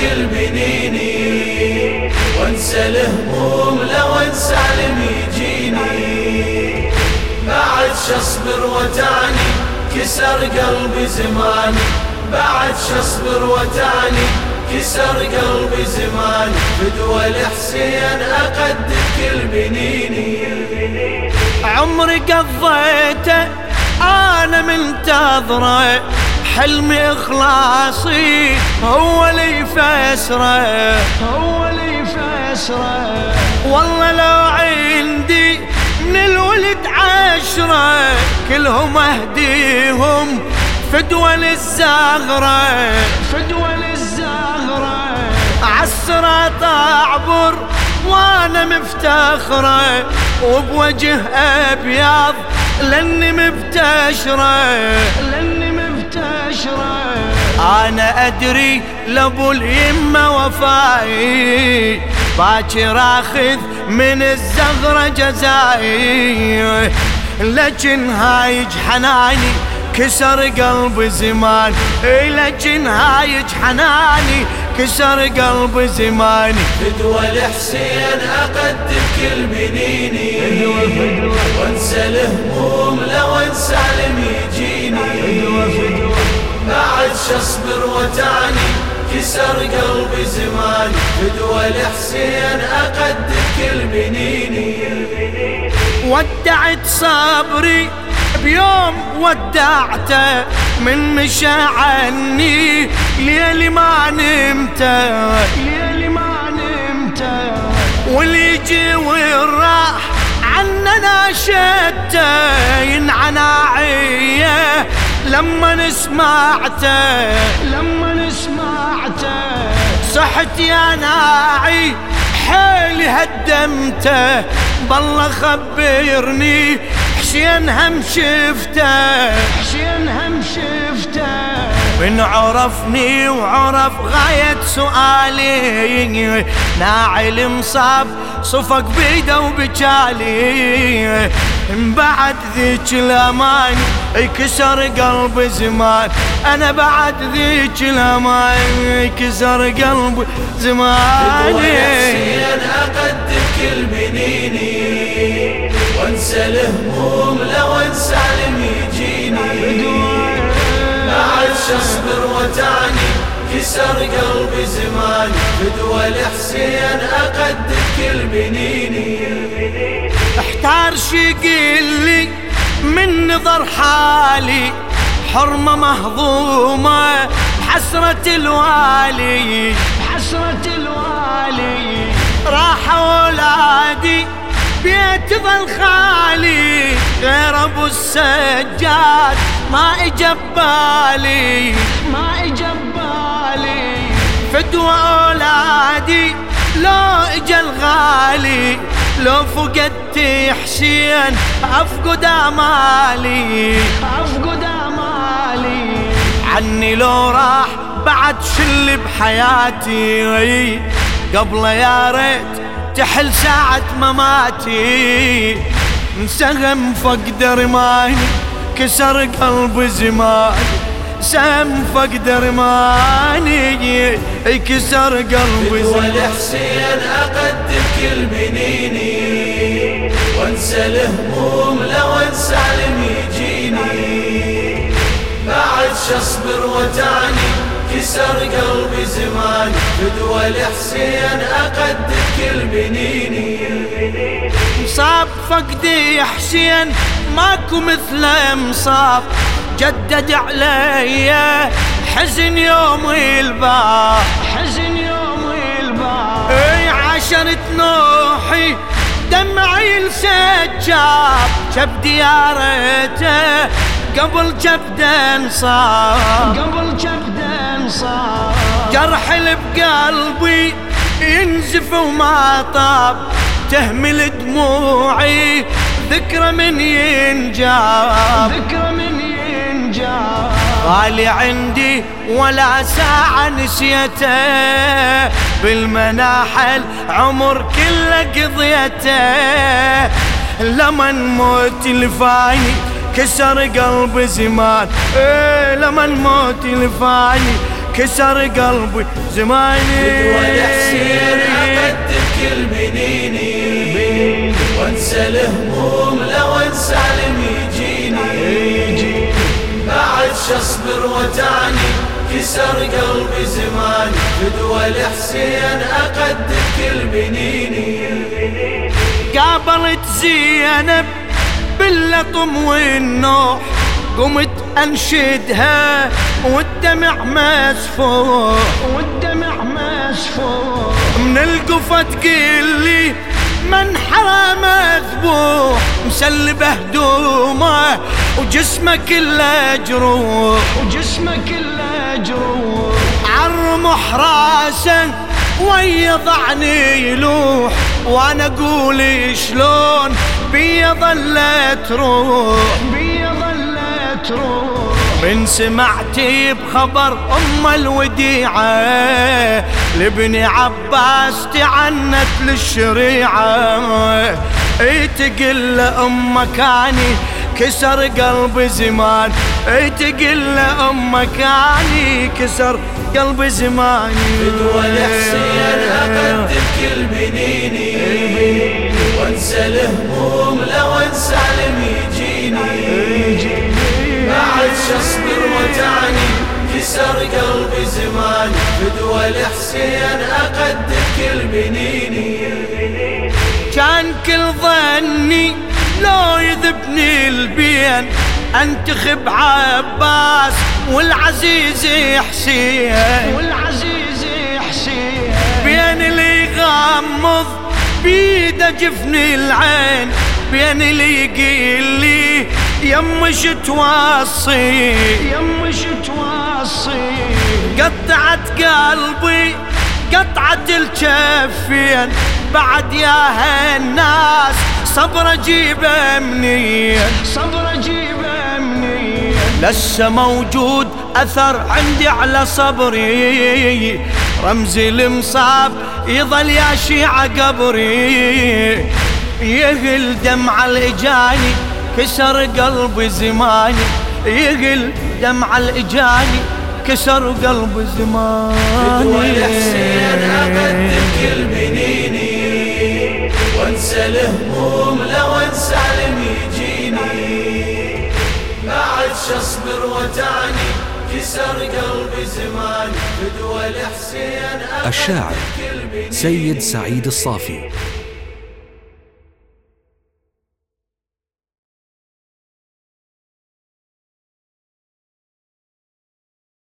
كل بنيني وانسى الهموم لو انسى علم يجيني. بعد شصبر وتعني كسر قلبي زماني بعد شصبر وتعني كسر قلبي زماني بدوى الحسين أقدر كل بنيني. عمري قضيته أنا منتظره. حلمي إخلاصي هو اللي فسره هو اللي فسره والله لو عندي من الولد عشرة كلهم أهديهم فدوى للزهرة فدوى للزهرة. عالصراط اعبر وأنا مفتخرة وبوجه أبيض لأني مبتشرة. لاني مبتشرة أنا أدري لأبو اليمة وفاي باكر آخذ من الزغرة جزاي لكن هايج حناني كسر قلب زمان. لكن هايج حناني كسر قلب زماني فدوى الحسين أقدم كل بنيني وانسى الهموم لو انسى يجيني. بعد شصبر وتعني كسر قلبي زماني. فدوى الحسين اقدم كل بنيني ودعت صبري بيوم ودعته من مشى عني. ليلي ما نمت ليلي ما نمت. واللي يجي والراح عننا شته ينعناعيه لما سمعته لما سمعته صحت يا ناعي حيلي هدمته. بالله خبرني حسين هم شفته حسين هم شفته. من عرفني وعرف غاية سؤالي ناعل مصاب صفق بيده وبجالي. من بعد ذيك الأمان يكسر قلب زمان. أنا بعد ذيك الأمان يكسر قلب زمان. أنا أقدم كل وأنسى الهموم لو انسى علم يجيني. بعد شصبر وتعني كسر قلبي زماني بدوى الحسين أقدم كل بنيني احتار شي لي من نظر حالي. حرمة مهضومة حسرة الوالي حسرة الوالي. راح أولادي بيت ظل خالي غير أبو السجاد ما اجبالي ما اجبالي فدوى أولادي لو اجى الغالي. لو فقدت حسين أفقد أمالي. أفقد أمالي. عني لو راح بعد شل بحياتي. قبل يا ريت تحل ساعة مماتي. سهم فقد رماني كسر قلب زمان سهم فقد رماني كسر قلب زمان والحسين أقدم كل بنيني وانسى الهموم لو انسى علم يجيني. بعد شصبر وتعني كسر قلبي زمان. فدوى الحسين أقدم كل بنيني مصاب فقدي حسين ماكو مثله مصاب. جدد علي. حزن يوم الباب حزن يوم الباب أي عشرة نوحي دمعي السجاب شب ديارته قبل جبد انصاب قبل جبد انصاب جرح اللي بقلبي ينزف وما طاب. تهمل دموعي ذكرى من ينجاب. ذكرى من غالي عندي ولا ساعة نسيته. بالمناحل عمر كله قضيته. لمن موت الفاني كسر قلب زمان. إيه لمن موت الفاني كسر قلبي زماني والحسين أقدر كل بنيني وانسى الهموم لو انسى علم بعد شصبر وتعني كسر قلبي زمان. فدوى الحسين أقدر كل بنيني قابلت زينب باللطم والنوح. قمت أنشدها والدمع مسفوح والدمع مسفوح من القفة تقول لي من حرام مذبوح. مسلبه هدومه وجسمه كله جروح وجسمه كله جروح عالرمح راسه ويضعني يلوح. وأنا أقول شلون بي ظلت روح. بي ظلت روح. من سمعتي بخبر أم الوديعة. لابن عباس تعنت للشريعة. تقل أمك أني كسر قلب زمان. تقل أمك اني كسر قلب زماني فدوى الحسين أقدم كل بنيني وانسى الهموم لو انسى علم يجيني. بعد شصبر وتعني كسر قلبي زمان. فدوى الحسين أقدم كل بنيني كان كل ظني لو يذبني البين أنتخب عباس والعزيز حسين. والعزيز حسين. بين اللي يغمض بيده جفني العين. بين اللي يقيل لي يمش توصي يمش توصي قطعت قلبي قطعت الكفين. بعد يا هالناس صبر اجيبه منين صبر اجيبه منين لسه موجود أثر عندي على صبري. رمزي المصاب يظل يا شيعة قبري. يغل دمع الإجاني كسر قلبي زماني. يغل دمع الإجاني كسر قلب زماني. والحسين اقدم كل بنيني وانسى الهموم علم يجيني. بعد شصبر وتعني كسر قلبي زمان فدوى الحسين الشاعر سيد سعيد الصافي.